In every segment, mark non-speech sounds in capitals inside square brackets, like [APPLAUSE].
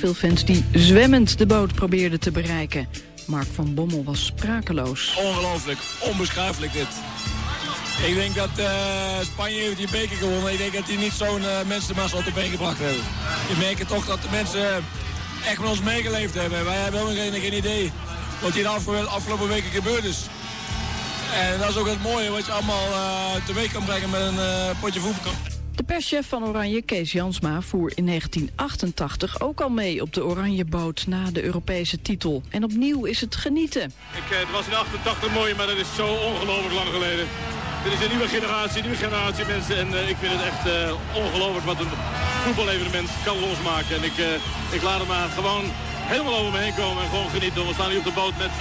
veel fans die zwemmend de boot probeerden te bereiken. Mark van Bommel was sprakeloos. Ongelooflijk, onbeschrijfelijk dit. Ik denk dat uh, Spanje die beker gewonnen. Ik denk dat die niet zo'n uh, mensenmassa op de been gebracht hebben. Je merkt toch dat de mensen echt met ons meegeleefd hebben. Wij hebben helemaal geen, idee wat hier de afgelopen weken gebeurd is. En dat is ook het mooie wat je allemaal uh, teweeg kan brengen met een potje voetbal. De perschef van Oranje, Kees Jansma, voer in 1988 ook al mee op de Oranjeboot na de Europese titel. En opnieuw is het genieten. Ik, het was in 88 mooi, maar dat is zo ongelooflijk lang geleden. Dit is een nieuwe generatie, een nieuwe generatie mensen. En uh, ik vind het echt uh, ongelooflijk wat een voetbalevenement kan losmaken. En ik, ik laat het maar gewoon helemaal over me heen komen en gewoon genieten. We staan hier op de boot met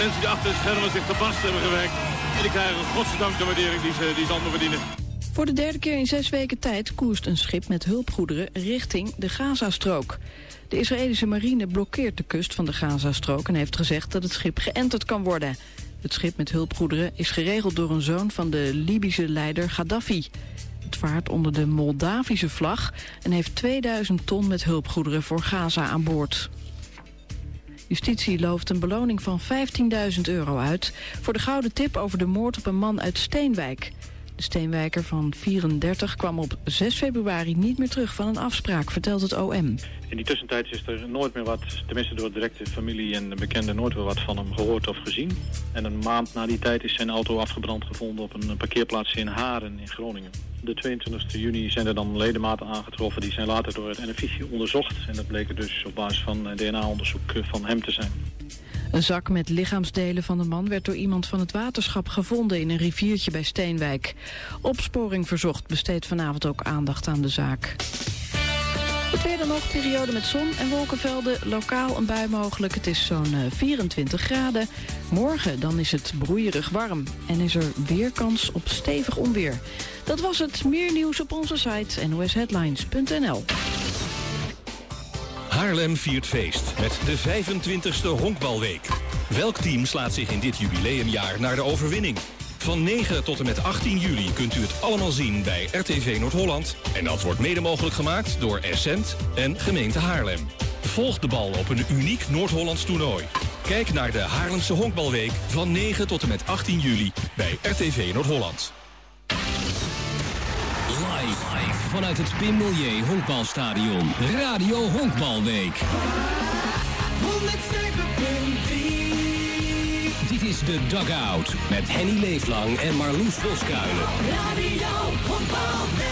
mensen die achter de schermen zich te barst hebben gewerkt. En die krijgen godzijdank de waardering die ze, die ze allemaal verdienen. Voor de derde keer in zes weken tijd koerst een schip met hulpgoederen richting de Gazastrook. De Israëlische marine blokkeert de kust van de Gazastrook en heeft gezegd dat het schip geënterd kan worden. Het schip met hulpgoederen is geregeld door een zoon van de Libische leider Gaddafi. Het vaart onder de Moldavische vlag en heeft 2000 ton met hulpgoederen voor Gaza aan boord. Justitie looft een beloning van 15.000 euro uit... voor de gouden tip over de moord op een man uit Steenwijk. Steenwijker van 34 kwam op 6 februari niet meer terug van een afspraak, vertelt het OM. In die tussentijd is er nooit meer wat, tenminste door directe familie en de bekenden, nooit meer wat van hem gehoord of gezien. En een maand na die tijd is zijn auto afgebrand gevonden op een parkeerplaats in Haren in Groningen. De 22 juni zijn er dan ledematen aangetroffen. Die zijn later door het NFIC onderzocht. En dat bleek dus op basis van DNA-onderzoek van hem te zijn. Een zak met lichaamsdelen van de man werd door iemand van het waterschap gevonden in een riviertje bij Steenwijk. Opsporing verzocht besteedt vanavond ook aandacht aan de zaak. Het weer nog, periode met zon en wolkenvelden. Lokaal een bui mogelijk. Het is zo'n 24 eh, graden. Morgen dan is het broeierig warm. En is er weer kans op stevig onweer. Dat was het. Meer nieuws op onze site nosheadlines.nl. Haarlem viert feest met de 25e Honkbalweek. Welk team slaat zich in dit jubileumjaar naar de overwinning? Van 9 tot en met 18 juli kunt u het allemaal zien bij RTV Noord-Holland. En dat wordt mede mogelijk gemaakt door Essent en gemeente Haarlem. Volg de bal op een uniek Noord-Hollands toernooi. Kijk naar de Haarlemse Honkbalweek van 9 tot en met 18 juli bij RTV Noord-Holland. Vanuit het Pim Honkbalstadion. Radio Honkbalweek. 107.3 Dit is de Dugout met Henny Leeflang en Marloes Voskuilen. Radio Honkbalweek.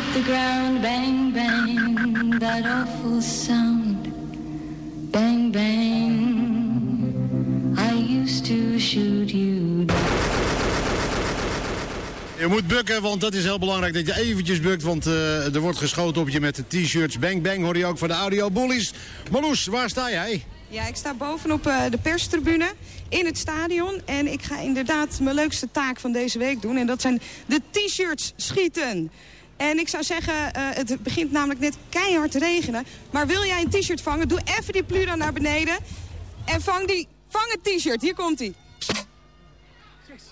hit the ground, bang, bang. That awful sound, bang, bang. I used to shoot you. Je moet bukken, want dat is heel belangrijk dat je eventjes bukt. Want eh, er wordt geschoten op je met de t-shirts. Bang bang hoor je ook van de audio bullies. Marloes, waar sta jij? Ja, ik sta bovenop uh, de perstribune in het stadion. En ik ga inderdaad mijn leukste taak van deze week doen. En dat zijn de t-shirts schieten. En ik zou zeggen, uh, het begint namelijk net keihard te regenen. Maar wil jij een t-shirt vangen, doe even die plu dan naar beneden. En vang, die, vang het t-shirt. Hier komt hij.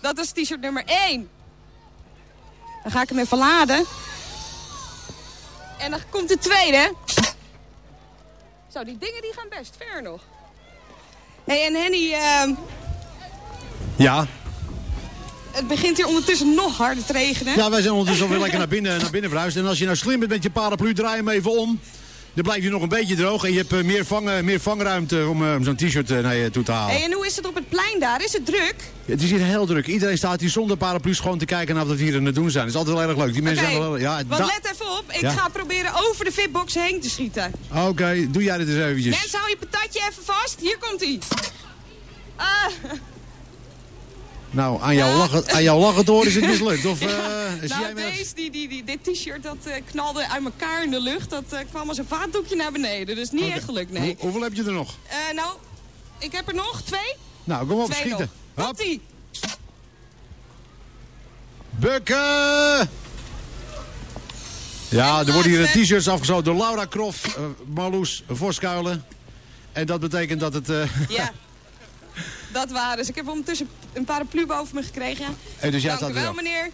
Dat is t-shirt nummer 1. Dan ga ik hem even laden. En dan komt de tweede. Zo, die dingen die gaan best ver nog. hey, en Henny... Uh, ja? Het begint hier ondertussen nog harder te regenen. Ja, wij zijn ondertussen alweer lekker naar binnen, naar binnen verhuisd. En als je nou slim bent met je paraplu, draai hem even om. Dan blijf je nog een beetje droog en je hebt uh, meer, vang, meer vangruimte om uh, zo'n t-shirt uh, naar je toe te halen. Hey, en hoe is het op het plein daar? Is het druk? Ja, het is hier heel druk. Iedereen staat hier zonder paraplu's gewoon te kijken naar wat we hier aan het doen zijn. Het is altijd wel erg leuk. Die mensen okay, zijn wel... Ja, want let even op. Ik ja. ga proberen over de fitbox heen te schieten. Oké, okay, doe jij dit eens eventjes. Mensen, hou je patatje even vast. Hier komt hij. Ah. Nou, aan jouw, lachen, aan jouw lachen is het mislukt. Of, [LAUGHS] uh, nou, jij deze, die, die, die, dit t-shirt dat uh, knalde uit elkaar in de lucht. Dat uh, kwam als een vaatdoekje naar beneden. Dus niet okay. echt gelukt, nee. Hoe, hoeveel heb je er nog? nou, ik heb er nog twee. Nou, kom op, twee schieten. Komt-ie. Bukken! Ja, er worden hier t-shirts afgesloten door Laura Krof, Marloes Voskuilen. En dat betekent dat het... Uh, ja, [LAUGHS] dat waren ze. Ik heb ondertussen een paraplu boven me gekregen. En dus jij Dank u wel, meneer.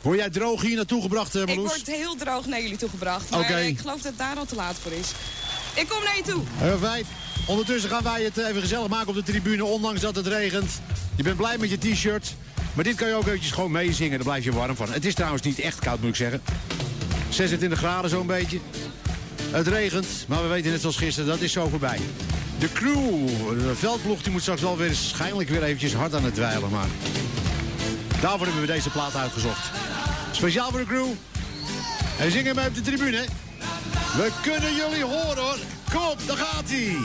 Word jij droog hier naartoe gebracht, uh, Marloes? Ik word heel droog naar jullie toegebracht. Maar okay. ik geloof dat het daar al te laat voor is. Ik kom naar je toe. Heel fijn. Ondertussen gaan wij het even gezellig maken op de tribune, ondanks dat het regent. Je bent blij met je t-shirt. Maar dit kan je ook eventjes gewoon meezingen, daar blijf je warm van. Het is trouwens niet echt koud, moet ik zeggen. 26 graden zo'n beetje. Het regent, maar we weten net zoals gisteren, dat is zo voorbij. De crew, de veldploeg, die moet straks wel weer waarschijnlijk weer eventjes hard aan het dweilen. Maar daarvoor hebben we deze plaat uitgezocht. Speciaal voor de crew. En zingen hem op de tribune. We kunnen jullie horen hoor. Kom daar gaat hij.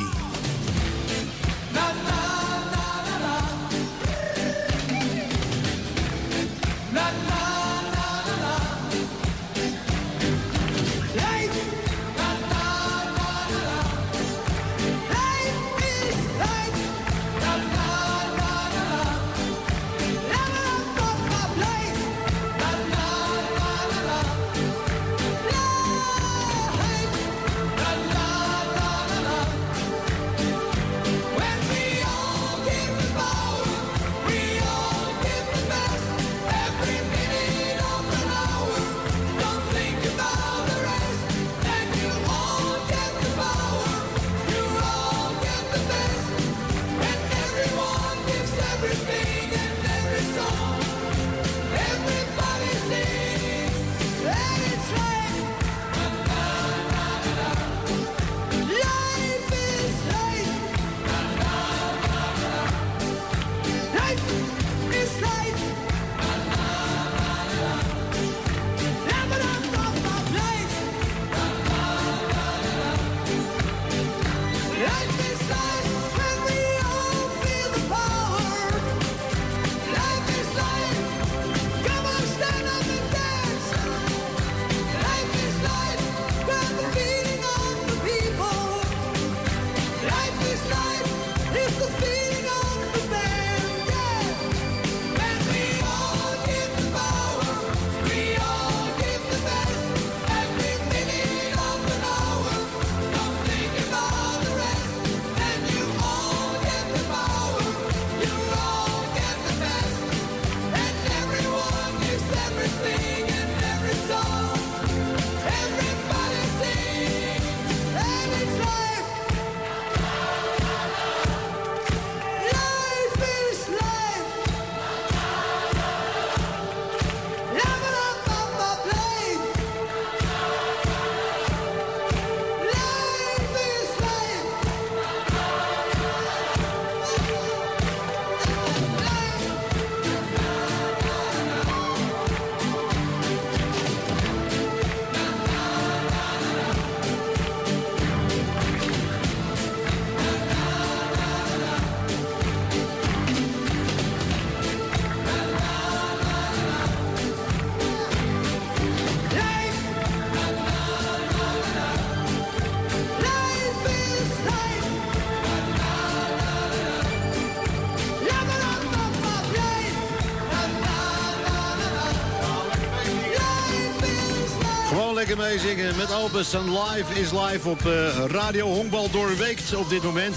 Meezingen met Albus en Live is Live op uh, Radio Honkbal doorweekt op dit moment.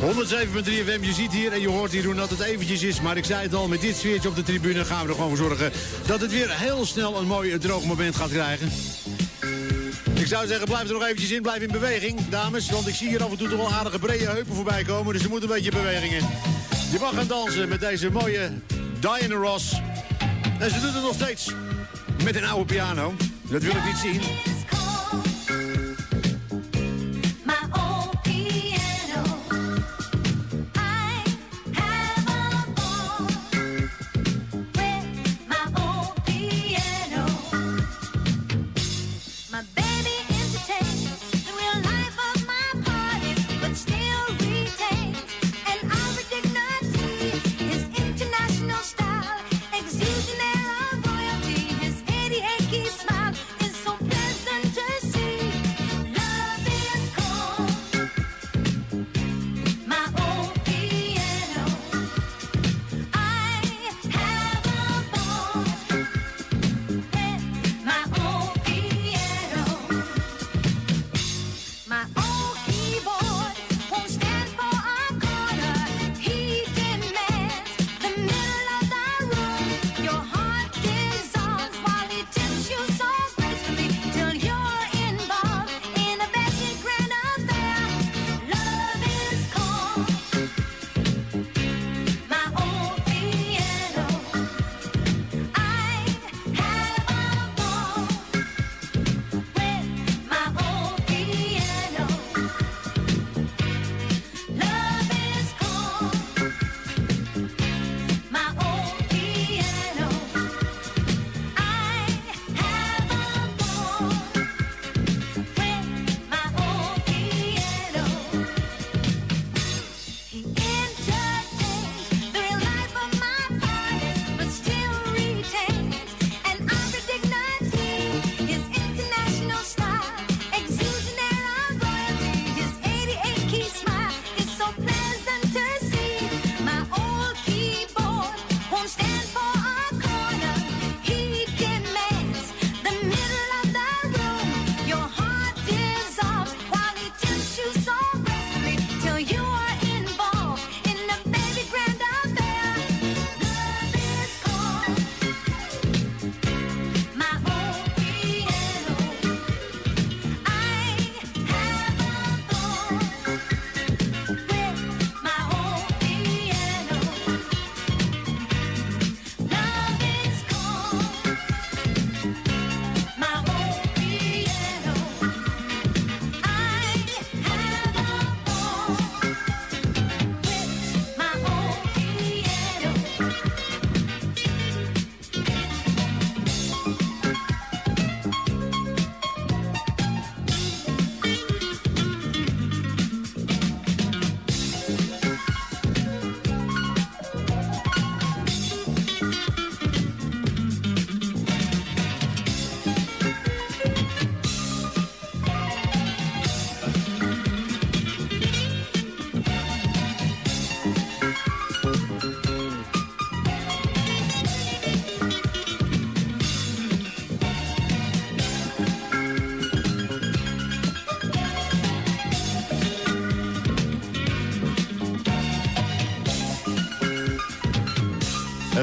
107.3 FM, je ziet hier en je hoort hier hoe dat het eventjes is. Maar ik zei het al, met dit sfeertje op de tribune gaan we er gewoon voor zorgen... dat het weer heel snel een mooi droog moment gaat krijgen. Ik zou zeggen, blijf er nog eventjes in, blijf in beweging, dames. Want ik zie hier af en toe toch wel aardige brede heupen voorbij komen. Dus er moet een beetje beweging in. Je mag gaan dansen met deze mooie Diana Ross. En ze doet het nog steeds met een oude piano. Dat wil ik niet zien.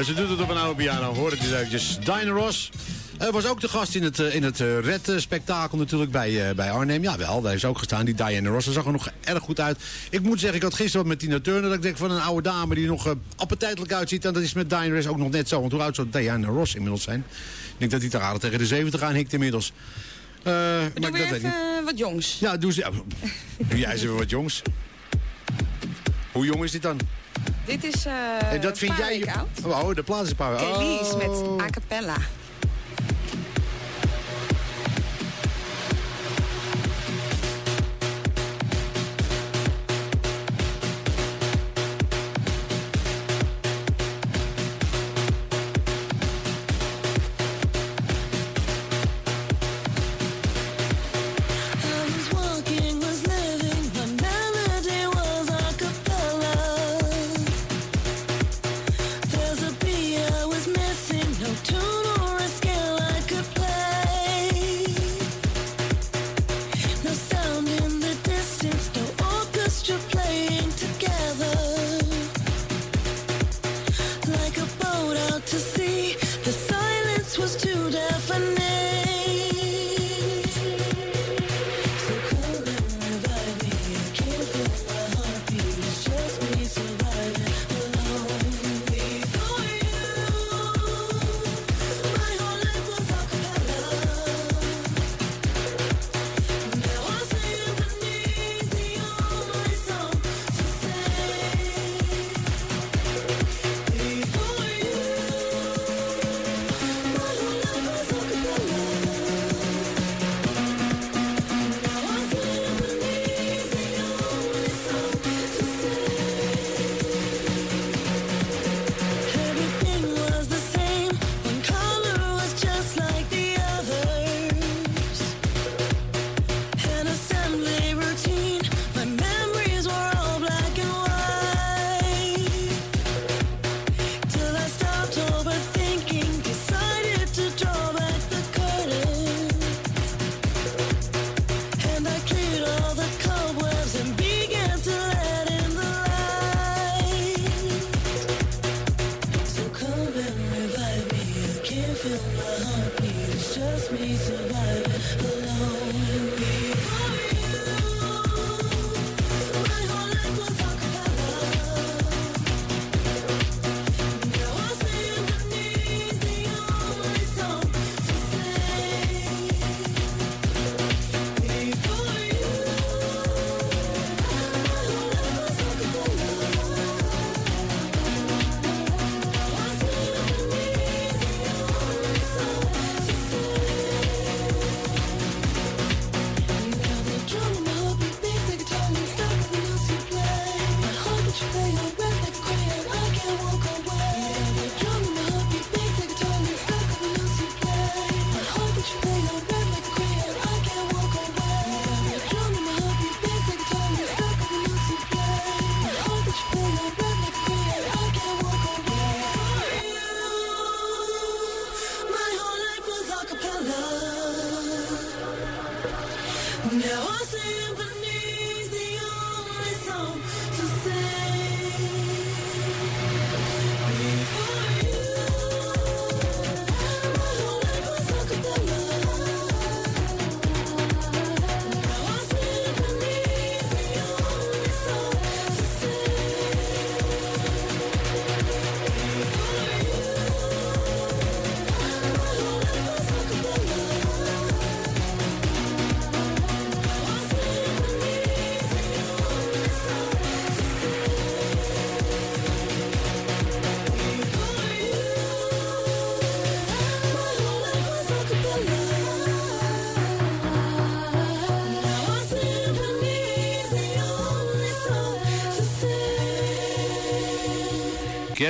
Ze doet het op een oude piano. Hoor het eens eventjes. Diana Ross. Uh, was ook de gast in het, uh, in het Red-spektakel natuurlijk bij, bij Arnhem. Ja, wel, daar is ook gestaan. Die Diana Ross, dat zag er nog erg goed uit. Ik moet zeggen, ik had gisteren met Tina Turner... dat ik denk van een oude dame die nog appetijtelijk uitziet. En dat is met Diana Ross ook nog net zo. Want hoe oud zou Diana Ross inmiddels zijn? Ik denk dat hij te aardig tegen de 70 aan hikt inmiddels. Uh, doe maar even wat jongs. Ja, doe, ze, doe jij eens even wat jongs. [LAUGHS] Hoe jong is dit dan? Dit is uh, en dat vind jij... Oud. Oh, de plaats is paar Kelly's oh. met a cappella.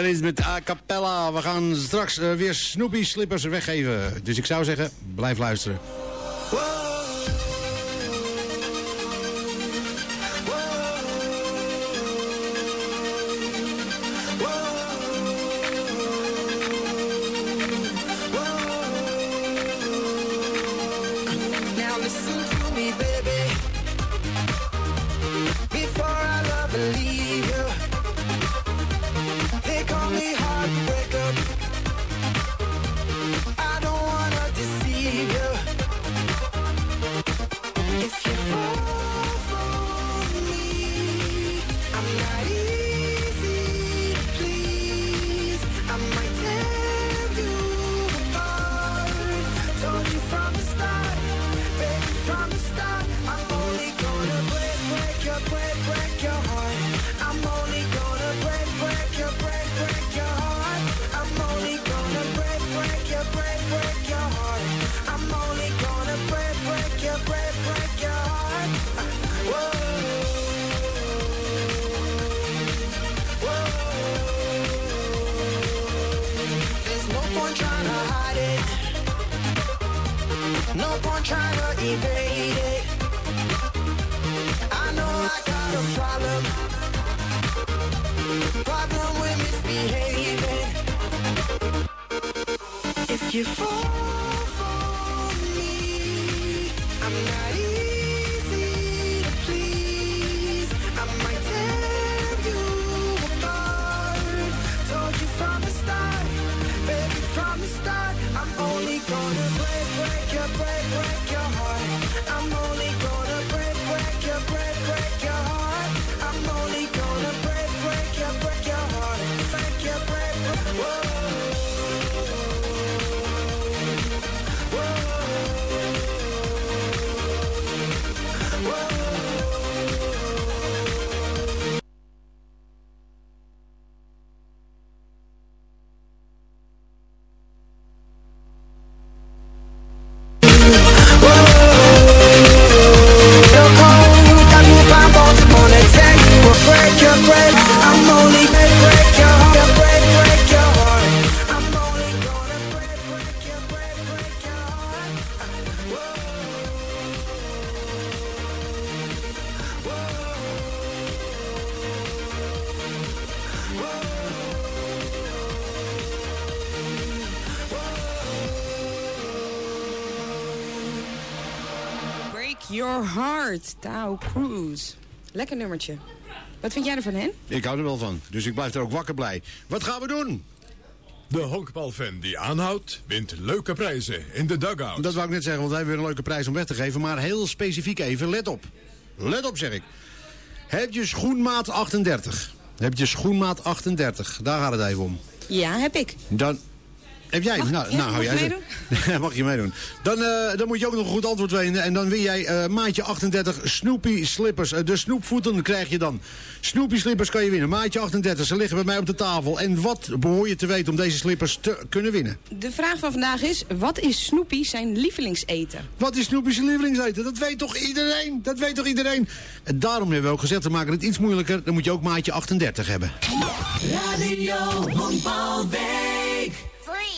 Gerrit met a cappella. We gaan straks uh, weer Snoopy slippers weggeven. Dus ik zou zeggen, blijf luisteren. Your you fall. Heart, Dow Cruise. Lekker nummertje. Wat vind jij ervan, Hen? Ik hou er wel van, dus ik blijf er ook wakker blij. Wat gaan we doen? De honkbalfan die aanhoudt, wint leuke prijzen in de dugout. Dat wou ik net zeggen, want wij hebben weer een leuke prijs om weg te geven. Maar heel specifiek even, let op. Let op, zeg ik. Heb je schoenmaat 38? Heb je schoenmaat 38? Daar gaat het even om. Ja, heb ik. Dan heb jij? Mag, nou, ja, nou hou [LAUGHS] mag jij ik ze- mag je meedoen. Dan, eh, dan moet je ook nog een goed antwoord weten. En dan win jij eh, maatje 38 Snoopy slippers. Eh, de snoepvoeten krijg je dan. Snoopy slippers kan je winnen. Maatje 38, ze liggen bij mij op de tafel. En wat behoor je te weten om deze slippers te kunnen winnen? De vraag van vandaag is, wat is Snoopy zijn lievelingseten? Wat is Snoopy's lievelingseten? Dat weet toch iedereen? Dat weet toch iedereen? En daarom hebben we ook gezegd, we maken het iets moeilijker. Dan moet je ook maatje 38 hebben. Radio.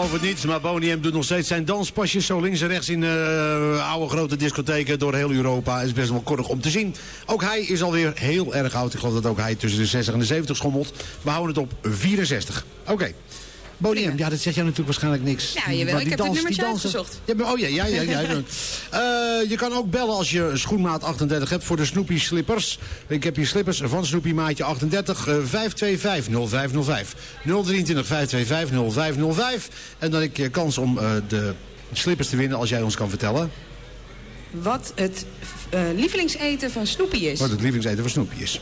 Geloof het niet, maar Boniem doet nog steeds zijn danspasjes zo links en rechts in uh, oude grote discotheken door heel Europa. is best wel korrig om te zien. Ook hij is alweer heel erg oud. Ik geloof dat ook hij tussen de 60 en de 70 schommelt. We houden het op 64. Oké. Boniem, ja, dat zegt jou natuurlijk waarschijnlijk niks. Ja, jawel, ik heb het dans- nummertje die dansen- uitgezocht. Ja, maar- oh ja, ja, ja. ja, ja. [LAUGHS] Eh, je kan ook bellen als je schoenmaat 38 hebt voor de Snoopy slippers. Ik heb hier slippers van Snoopy maatje 38 eh, 525 0505. 023 525 0505. En dan heb je kans om eh, de slippers te winnen als jij ons kan vertellen Wat het eh, lievelingseten van Snoopy is. wat het lievelingseten van Snoopy is.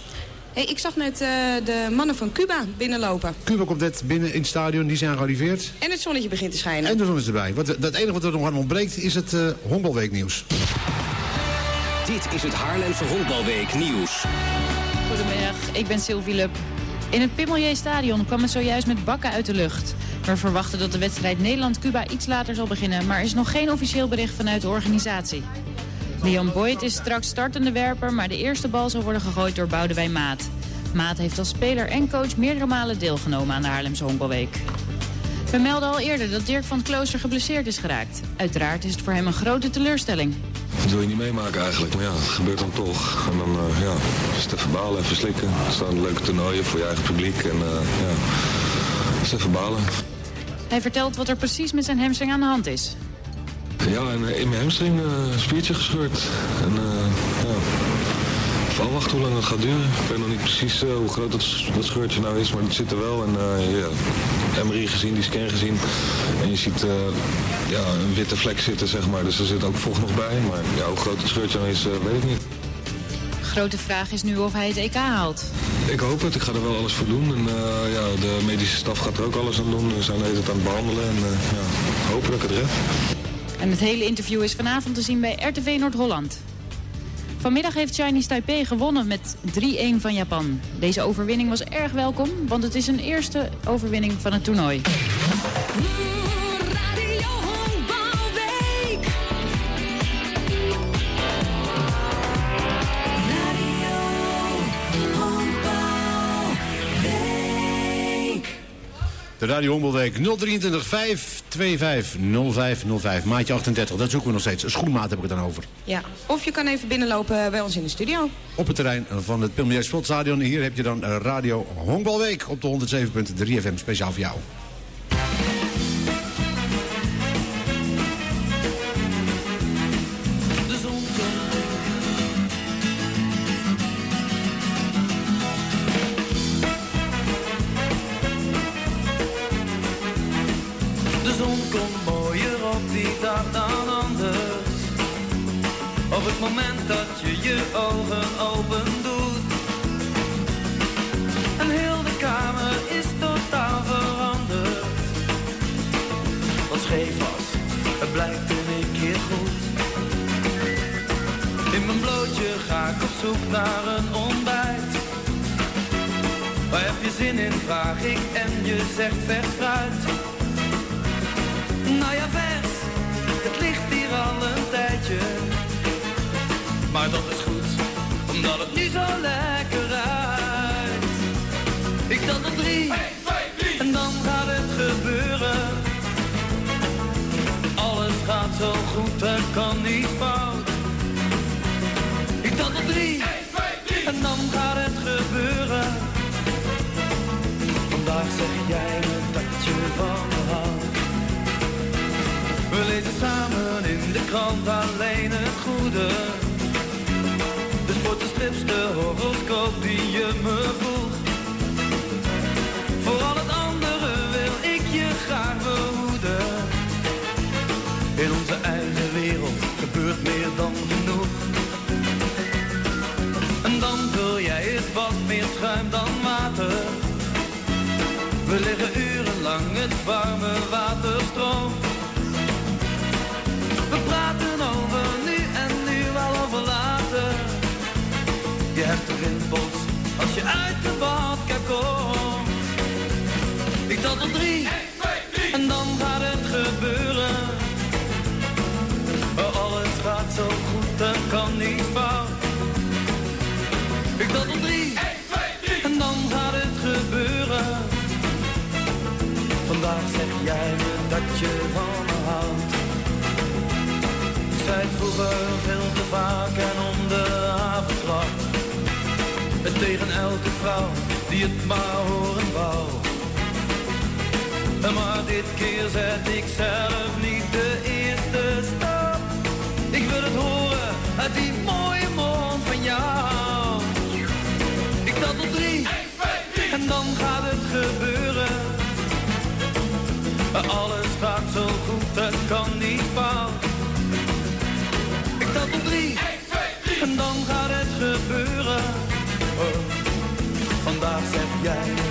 Hey, ik zag net eh, de mannen van Cuba binnenlopen. Cuba komt net binnen in het stadion, die zijn gearriveerd. En het zonnetje begint te schijnen. En de zon is erbij. Wat, dat enige wat er nog aan ontbreekt is het eh honkbalweeknieuws. Dit is het Haarlemse Honkbalweek nieuws. Goedemiddag, ik ben Sylvie Lup. In het Pimelier Stadion kwam het zojuist met bakken uit de lucht. We verwachten dat de wedstrijd Nederland-Cuba iets later zal beginnen... maar er is nog geen officieel bericht vanuit de organisatie. Leon Boyd is straks startende werper... maar de eerste bal zal worden gegooid door Boudewijn Maat. Maat heeft als speler en coach meerdere malen deelgenomen aan de Haarlemse Honkbalweek. We melden al eerder dat Dirk van Klooster geblesseerd is geraakt. Uiteraard is het voor hem een grote teleurstelling. Dat wil je niet meemaken eigenlijk, maar ja, het gebeurt dan toch. En dan eh, ja, is het even balen, even slikken. Er staan leuke toernooien voor je eigen publiek en eh, ja, het is even balen. Hij vertelt wat er precies met zijn hamstring aan de hand is. Ja, en eh, in mijn hamstring eh, een spiertje gescheurd. En eh, ja, even afwachten hoe lang het gaat duren. Ik weet nog niet precies hoe groot dat, dat scheurtje nou is, maar het zit er wel. En ja, MRI gezien, die scan gezien. En je ziet ja, een witte vlek zitten, zeg maar. Dus er zit ook vocht nog bij. Maar ja, hoe groot het scheurtje nou is, weet ik niet. Grote vraag is nu of hij het EK haalt. Ik hoop het, ik ga er wel alles voor doen. En ja, de medische staf gaat er ook alles aan doen. We zijn tijd aan het behandelen en ja, hopen dat ik het red. En het hele interview is vanavond te zien bij RTV Noord-Holland. Vanmiddag heeft Chinese Taipei gewonnen met 3-1 van Japan. Deze overwinning was erg welkom, want het is een eerste overwinning van het toernooi. De Radio Honkbalweek 023 525 0505. Maatje 38, dat zoeken we nog steeds. Een schoenmaat heb ik het dan over. Ja. Of je kan even binnenlopen bij ons in de studio. Op het terrein van het Pilmier Sportstadion. Hier heb je dan eh, Radio Honkbalweek op de 107.3 FM. Speciaal voor jou. tot drie. En dan gaat het gebeuren. Oh, alles gaat zo goed, dat kan niet fout. Ik dat op drie. En dan gaat het gebeuren. Vandaag zeg jij me dat je van me houdt. Ik zei vroeger veel te vaak en om de avondklap. En tegen elke vrouw die het maar horen wou. Maar dit keer zet ik zelf niet de eerste stap. Ik wil het horen uit die mooie mond van jou. Ik tel tot drie en dan gaat het gebeuren. Alles gaat zo goed, het kan niet fout. Ik tel tot drie en dan gaat het gebeuren. Oh, vandaag zeg jij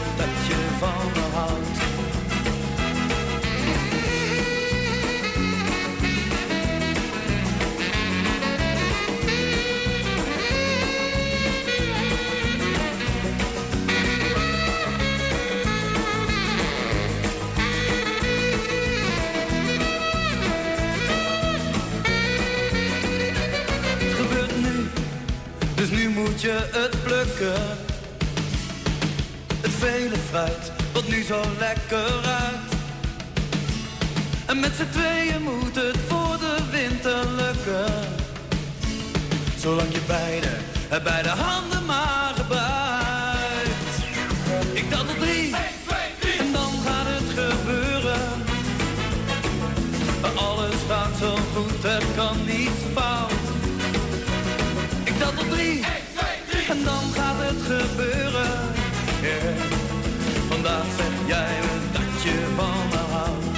je het plukken. Het vele fruit, wat nu zo lekker ruikt. En met z'n tweeën moet het voor de winter lukken. Zolang je beide, beide handen maar gebruikt. Ik tel tot drie, en dan gaat het gebeuren. Alles gaat zo goed, er kan niets fout. Ik tel tot drie, en dan gaat het gebeuren. Yeah. Vandaag zeg jij me dat je van me houdt.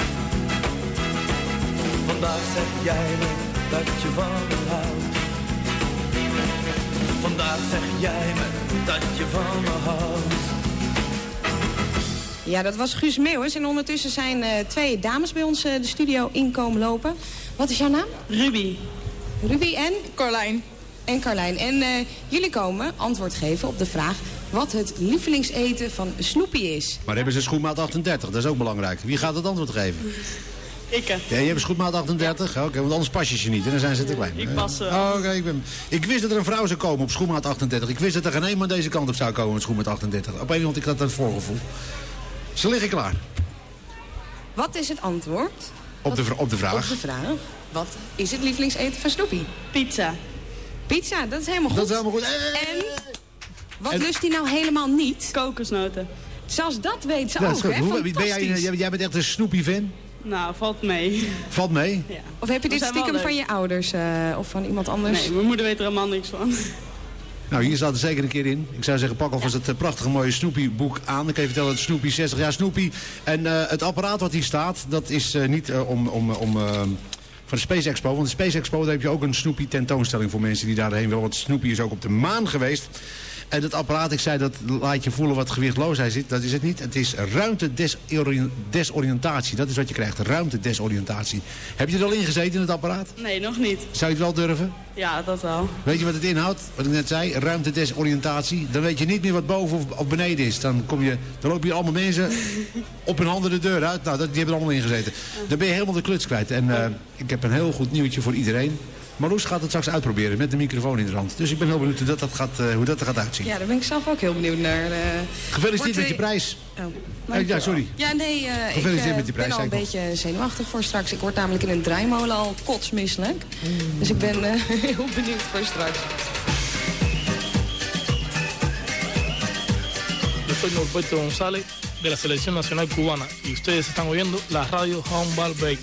Vandaag zeg jij me dat je van me houdt. Vandaag zeg jij me dat je van me houdt. Ja, dat was Guus Meeuwis. En ondertussen zijn eh, twee dames bij ons eh, de studio inkomen lopen. Wat is jouw naam? Ruby. Ruby en? Carlijn. En Carlijn. En eh, jullie komen antwoord geven op de vraag wat het lievelingseten van Snoopy is. Maar hebben ze schoenmaat 38, dat is ook belangrijk. Wie gaat het antwoord geven? Ik. Ja, je hebt schoenmaat 38? Oké, want anders pas je ze niet en dan zijn ze te klein. Ik pas, Oh, Oké, ik, ben... ik wist dat er een vrouw zou komen op schoenmaat 38. Ik wist dat er geen eenmaal deze kant op zou komen met schoenmaat 38. Op een moment ik had dat voorgevoel. Ze liggen klaar. Wat is het antwoord? Op de, op de vraag. Op de vraag. Wat is het lievelingseten van Snoopy? Pizza. Pizza, dat is helemaal goed. Dat is helemaal goed. En wat En- lust hij nou helemaal niet? Kokosnoten. Zelfs dat weet ze ook, hè? Hoe- ben jij, Fantastisch. jij, jij bent echt een Snoopy-fan? Nou, valt mee. Valt mee? Ja. Of heb je dit stiekem van je ouders eh, of van iemand anders? Nee, mijn moeder weet er helemaal niks van. Nou, hier staat er zeker een keer in. Ik zou zeggen, pak alvast het eh, prachtige mooie Snoopy-boek aan. Ik kan je vertellen dat Snoopy 60 jaar Snoopy. En eh, het apparaat wat hier staat, dat is eh, niet om... om, om van de Space Expo. Want de Space Expo daar heb je ook een Snoopy tentoonstelling voor mensen die daarheen willen. Want Snoopy is ook op de maan geweest. En het apparaat, ik zei dat laat je voelen wat gewichtloosheid zit. Dat is het niet. Het is ruimte-desoriëntatie. Dat is wat je krijgt, ruimte-desoriëntatie. Heb je er al in gezeten in het apparaat? Nee, nog niet. Zou je het wel durven? Ja, dat wel. Weet je wat het inhoudt? Wat ik net zei, ruimte-desoriëntatie. Dan weet je niet meer wat boven of, of beneden is. Dan, kom je, dan lopen hier allemaal mensen op hun handen de deur uit. Nou, dat, die hebben er allemaal in gezeten. Dan ben je helemaal de kluts kwijt. En eh, ik heb een heel goed nieuwtje voor iedereen. Marloes gaat het straks uitproberen met de microfoon in de hand. Dus ik ben heel benieuwd hoe dat, dat gaat, eh, hoe dat er gaat uitzien. Ja, daar ben ik zelf ook heel benieuwd naar. eh. Gefeliciteerd met je prijs. Oh, Eh, ja, sorry. Ja, nee, eh, ik Gefeliciteerd eh, met die prijs, ben al een ik beetje zenuwachtig voor straks. Ik word namelijk in een draaimolen al kotsmisselijk. Dus ik ben eh, [LAUGHS] heel benieuwd voor straks. Yo soy Norberto González de la Selección Nacional Cubana y ustedes están oyendo la radio Break.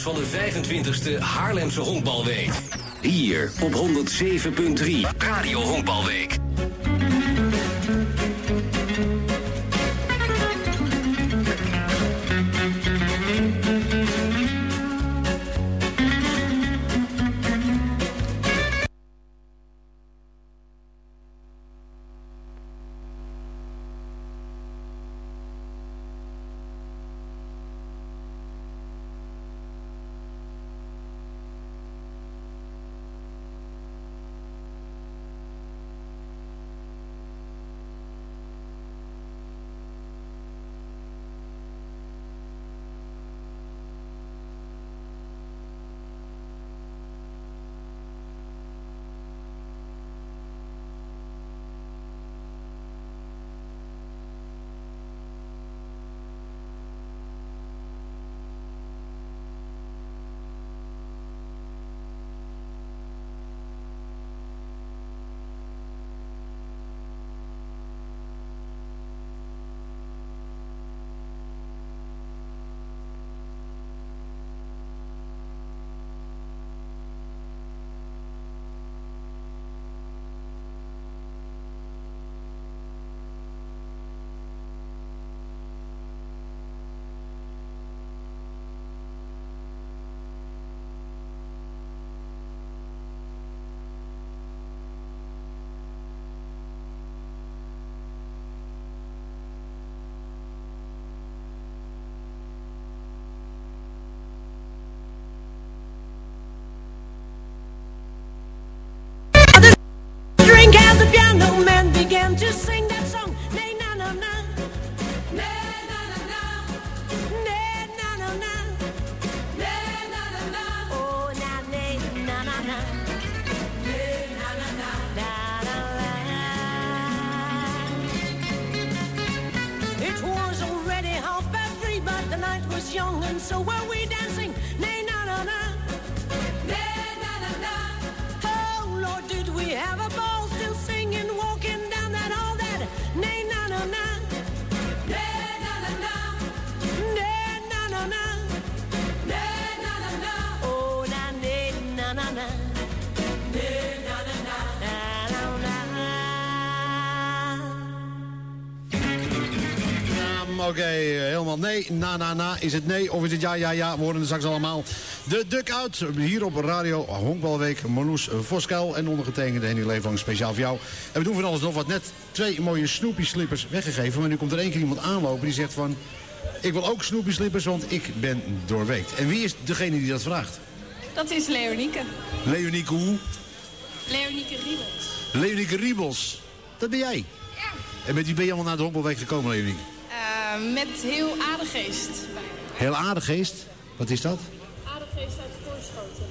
Van de 25e Haarlemse Honkbalweek. Hier op 107.3 Radio Honkbalweek. So were Oké, helemaal nee. Na, na, na. Is het nee of is het ja, ja, ja? We horen het straks allemaal. De Duck-out hier op Radio Honkbalweek. Marloes Voskuil en ondergetekende Henny Leeflang speciaal voor jou. En we doen van alles nog wat. Net twee mooie Snoopy slippers weggegeven. Maar nu komt er één keer iemand aanlopen die zegt van... Ik wil ook Snoopy slippers, want ik ben doorweekt. En wie is degene die dat vraagt? Dat is Leonieke. Leonieke hoe? Leonieke Riebels. Leonieke Riebels. Dat ben jij. Ja. En met wie ben je allemaal naar de Honkbalweek gekomen, Leonieke? Eh, met heel aardegeest. Heel aardig geest. Wat is dat? Aardegeest uit Voorschoten.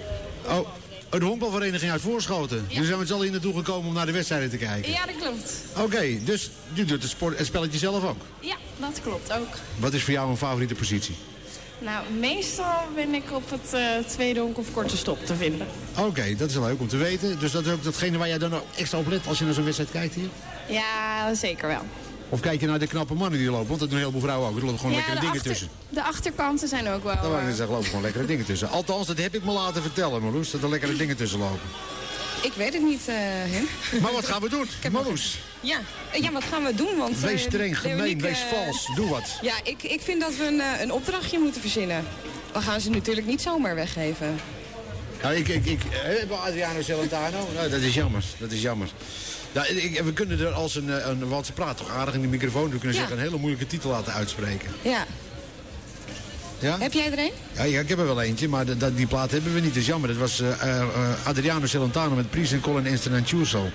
de- Oh, een honkbalvereniging uit Voorschoten. Jullie zijn met z'n allen hier naartoe gekomen om naar de wedstrijden te kijken. Ja, dat klopt. Oké, dus je doet het, sport, het spelletje zelf ook. Ja, dat klopt ook. Wat is voor jou een favoriete positie? Nou, meestal ben ik op het eh, tweede honk of korte stop te vinden. Oké, dat is leuk om te weten. Dus dat is ook datgene waar jij dan ook extra op let als je naar zo'n wedstrijd kijkt hier? Ja, zeker wel. Of kijk je naar de knappe mannen die lopen? Want dat doen een heleboel vrouwen ook. Er lopen gewoon ja, lekkere dingen achter- tussen. De achterkanten zijn ook wel... Daar eh, zeggen, lopen gewoon lekkere dingen tussen. Althans, dat heb ik me laten vertellen, Marloes. Dat er lekkere dingen tussen lopen. Ik weet het niet, eh Hen. Maar wat gaan we doen? Marloes, Ja. Ja, wat gaan we doen? Want, wees eh, streng, gemeen, Veronique, wees vals. Doe wat. Ja, ik, ik vind dat we een, een opdrachtje moeten verzinnen. We gaan ze natuurlijk niet zomaar weggeven. Nou, ik, ik, ik we Adriano Celentano. Nou, dat is jammer. Dat is jammer. Ja, ik, we kunnen er als een, eh, een, want ze praat toch aardig in de microfoon. We kunnen Ja. zeggen een hele moeilijke titel laten uitspreken. Ja. Ja? Heb jij er een? Ja, ja, ik heb er wel eentje, maar de- dat- die plaat hebben we niet. Dat is jammer. Dat was eh, eh, Adriano Celentano met Priest en Colin Instant and Chuso.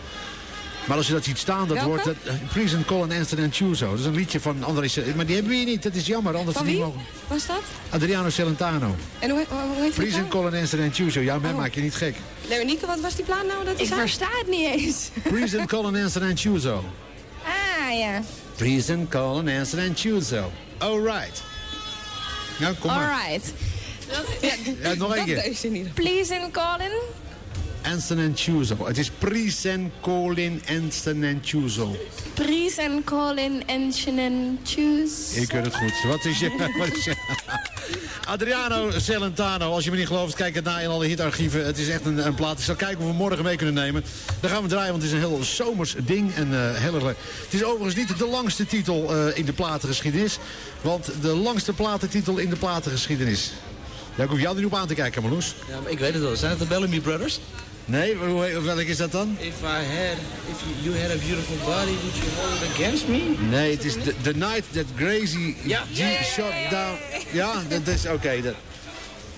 Maar als je dat ziet staan, dat Welke? wordt... Dat, Priest and Colin Instant and Chuso. Dat is een liedje van André... Ce- Maar die hebben we hier niet. Dat is jammer. Anders Van niet wie mogen. was dat? Adriano Celentano. En hoe, hoe, heet plaat? Colin Instant and Chuso. Ja, mij Oh. maak je niet gek. Leonieke, wat was die plaat nou? Dat Ik versta het niet eens. [LAUGHS] Priest and Colin Instant and Chuso. Ah, ja. Priest and Colin Instant and Chuso. All right. Nou, kom maar. Alright. Ja, nog één dat keer. Please and Colin. Anston and Chuso. Het is Priest and Colin Chuso. Please and Colin and Shannon choose. Ik weet het goed. Wat is je... [LAUGHS] Wat is je Adriano Celentano. Als je me niet gelooft, kijk het na in alle hitarchieven. Het is echt een, een plaat. Ik zal kijken of we morgen mee kunnen nemen. Dan gaan we draaien, want het is een heel zomers ding. En eh, heel erg leuk. Het is overigens niet de langste titel eh, in de platengeschiedenis. Want de langste platentitel in de platengeschiedenis. Daar hoef je altijd niet op aan te kijken, Marloes. Ja, maar ik weet het wel. Zijn het de Bellamy Brothers? Nee, hoe- welk is dat dan? If I had, if you, you had a beautiful body, would you hold it against me? Nee, het is the, the Night That Gracie Ja. G Shot Down. Ja, dat is oké. dat-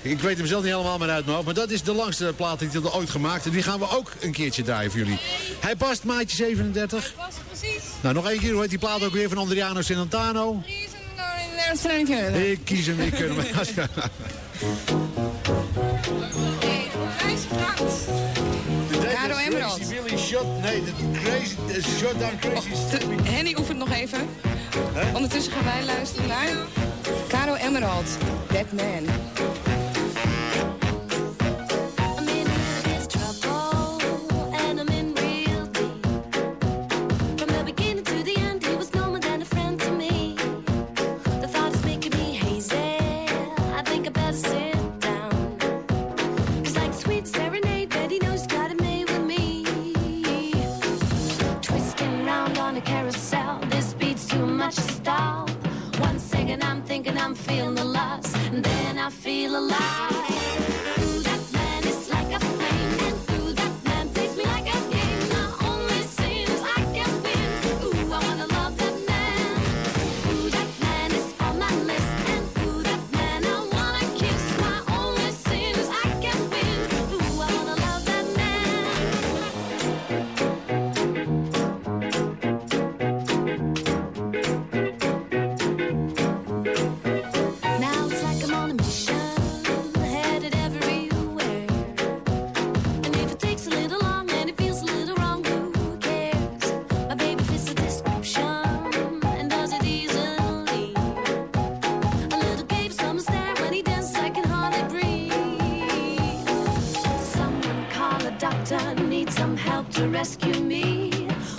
ik weet hem zelf niet helemaal meer uit mijn hoofd. Maar dat is de langste plaattitel die er ooit gemaakt. En die gaan we ook een keertje draaien voor jullie. Hij past, maatje 37. precies. Nou, nog één keer. Hoe heet die plaat ook weer van Adriano Celentano? Ik kies hem, ik kan hem. [LAUGHS] Caro Emerald. Crazy Willy Shot, nee, de crazy, de Shot Down Crazy De- Henny oefent nog even. Ondertussen gaan wij luisteren naar Caro Emerald, That to rescue me.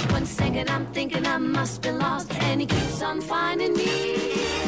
One second I'm thinking I must be lost, and he keeps on finding me.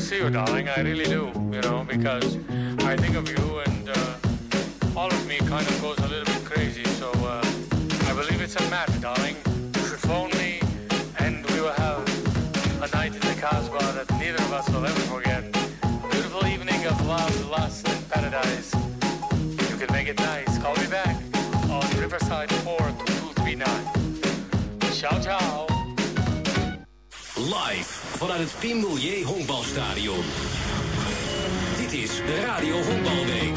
See you, darling. I really do, you know, because I think of you, and uh, all of me kind of goes a little bit crazy. So uh, I believe it's a match, darling. You should phone me, and we will have a night in the Casbah that neither of us will ever forget. Beautiful evening of love, lust, and paradise. You can make it nice. Call me back on Riverside 42239. Ciao, ciao. Live vanuit het Pimelier Honkbalstadion. Dit is de Radio Honkbalweek.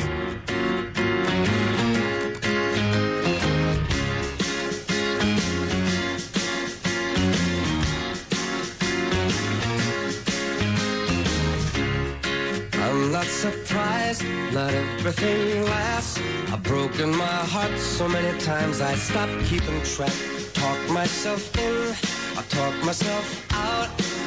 I'm not surprised, not everything lasts. I've broken my heart so many times I stopped keeping track. Talk myself in, I talk myself.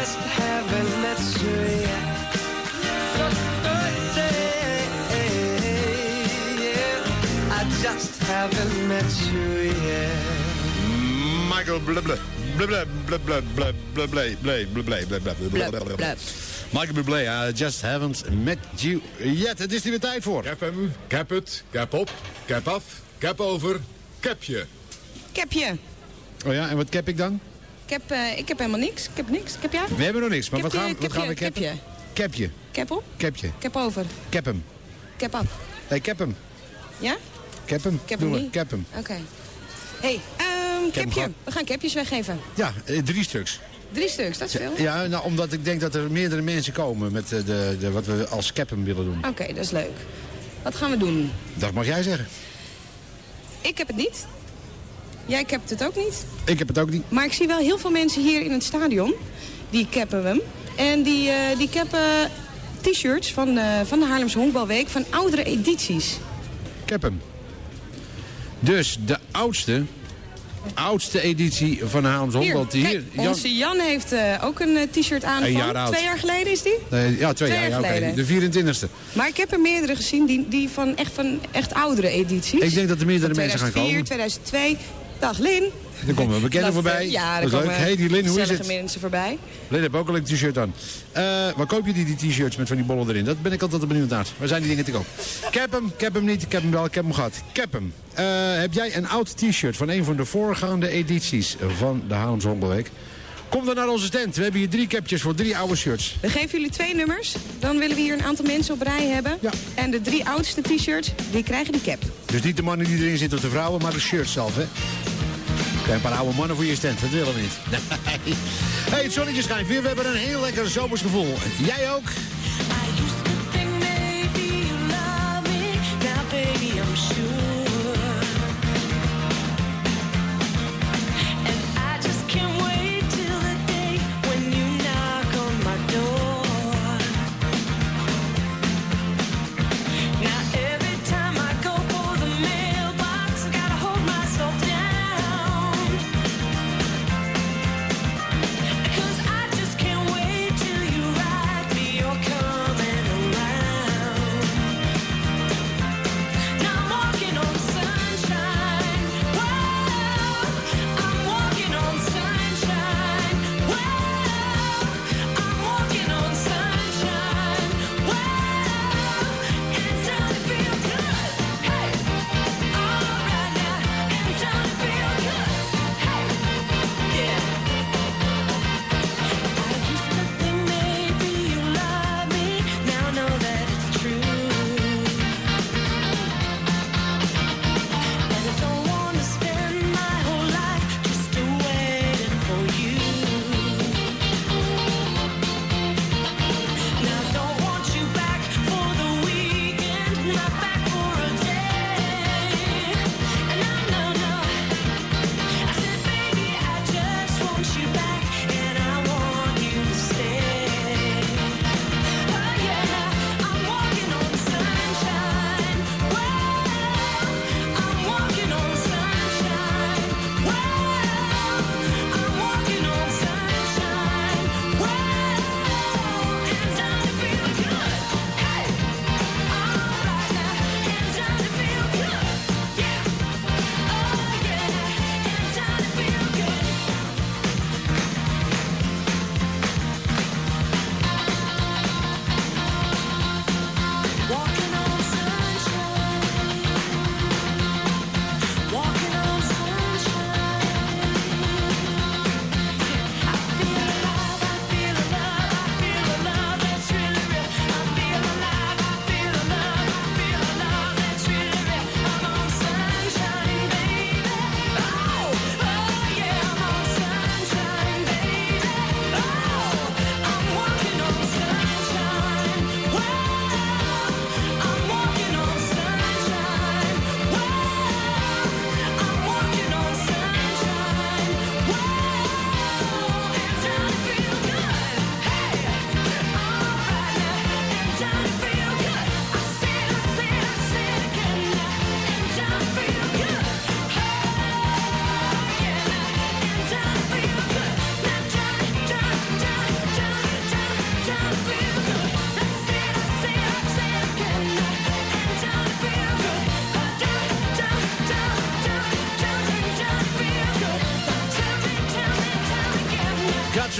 just haven't met you I just haven't met you yet. Michael Blubble. Michael Bublé, I just haven't met you yet. Het is hier weer tijd voor. Cap hem, cap het, cap op, cap af, cap over, cap it, Oh ja, en wat cap ik dan? Ik heb, eh, ik heb helemaal niks. Ik heb niks. Ik heb jij? We hebben nog niks, maar wat Kepje, gaan, wat gaan we kepje, keppen? Kepje. Kep op? Kepje. Kep over. Kep hem. Kep af. Nee, kep hem. Ja? Kep hem. Kep Doe hem. Kep hem. Oké. hey, ehm capje. gehad. We gaan capjes weggeven. Ja, eh, drie stuks. Drie stuks, dat is veel. Ja, nou, omdat ik denk dat er meerdere mensen komen met eh, de, de, wat we als cappen willen doen. Oké, dat is leuk. Wat gaan we doen? Dat mag jij zeggen. Ik heb het niet. Jij hebt het ook niet. Ik heb het ook niet. Maar ik zie wel heel veel mensen hier in het stadion. Die cappen hem. En die, eh, die cappen t-shirts van, de- van de Haarlemse Honkbalweek van oudere edities. Cap hem. Dus de oudste, oudste editie van de Haarlems Honkbal. Hier, kijk, onze Jan heeft eh, ook een eh, t-shirt aan Een van jaar oud. twee jaar geleden is die? Nee, ja, twee, Twee jaar, ja, geleden. De 24e. Maar ik heb er meerdere gezien die, die van, echt, van echt oudere edities. Ik denk dat er meerdere mensen gaan 2004, komen. 2002. Dag Lin. Er komen we bekenden Dat, eh, voorbij. Ja, dat is leuk. komen Hey, die Lin, hoe is het? mensen voorbij. Lin heeft ook al een t-shirt aan. Eh, waar koop je die, die t-shirts met van die bollen erin? Dat ben ik altijd benieuwd naar. Waar zijn die dingen te koop? Cap hem, cap hem niet, cap hem wel, ik heb hem gehad. Cap hem. Eh, heb jij een oud t-shirt van een van de voorgaande edities van de Haarlems Honkbalweek? Kom dan naar onze stand. We hebben hier drie capjes voor drie oude shirts. We geven jullie twee nummers. Dan willen we hier een aantal mensen op rij hebben. En de drie oudste t-shirts, die krijgen die cap. Dus niet de mannen die erin zitten of de vrouwen, maar de shirts zelf, hè? Kijk, een paar oude mannen voor je stand, dat willen we niet. [LAUGHS] Nee. Hey, het zonnetje schijnt weer. We hebben een heel lekker zomers gevoel. Jij ook?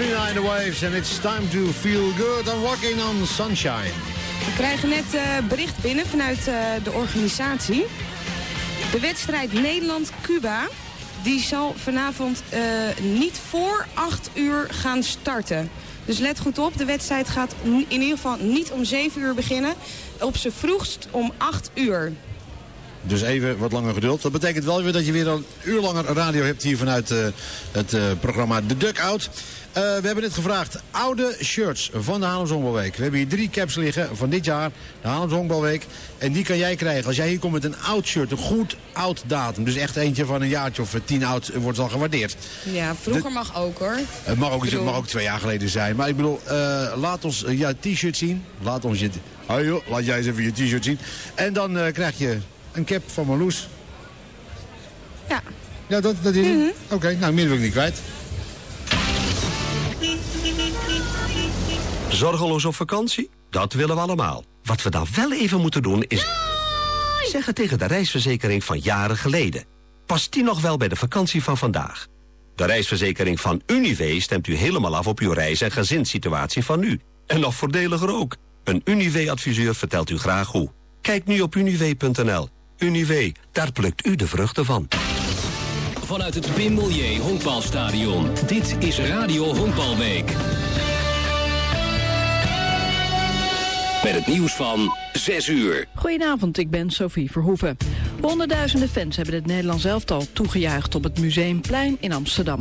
Katrina in the Waves and it's time to feel good. I'm walking on sunshine. We krijgen net eh, bericht binnen vanuit eh, de organisatie. De wedstrijd Nederland-Cuba... die zal vanavond eh, niet voor 8 uur gaan starten. Dus let goed op, de wedstrijd gaat in ieder geval niet om 7 uur beginnen. Op z'n vroegst om 8 uur. Dus even wat langer geduld. Dat betekent wel weer dat je weer een uur langer radio hebt hier vanuit eh, het eh, programma The Duckout. Eh we hebben net gevraagd oude shirts van de Haarlems Honkbalweek. We hebben hier drie caps liggen van dit jaar, de Haarlems Honkbalweek. En die kan jij krijgen. Als jij hier komt met een oud shirt, een goed oud datum. Dus echt eentje van een jaartje of tien oud wordt al gewaardeerd. Ja, vroeger mag ook hoor. Het mag ook, het mag ook twee jaar geleden zijn. Maar ik bedoel, laat ons jouw t-shirt zien. Laat ons je... Joh, laat jij eens even je t-shirt zien. En dan krijg je een cap van Marloes. Ja. Ja, dat, dat is het. Oké, nou meer wil ik niet kwijt. Zorgeloos op vakantie? Dat willen we allemaal. Wat we dan wel even moeten doen is... Zeggen tegen de reisverzekering van jaren geleden. Past die nog wel bij de vakantie van vandaag? De reisverzekering van Univé stemt u helemaal af op uw reis- en gezinssituatie van nu. En nog voordeliger ook. Een Univé-adviseur vertelt u graag hoe. Kijk nu op univé.nl. Univé, daar plukt u de vruchten van. Vanuit het Pim Milieu Honkbalstadion. Dit is Radio Honkbalweek. Met het nieuws van 6 uur. Goedenavond, ik ben Sophie Verhoeven. Honderdduizenden fans hebben het Nederlands elftal toegejuicht op het Museumplein in Amsterdam.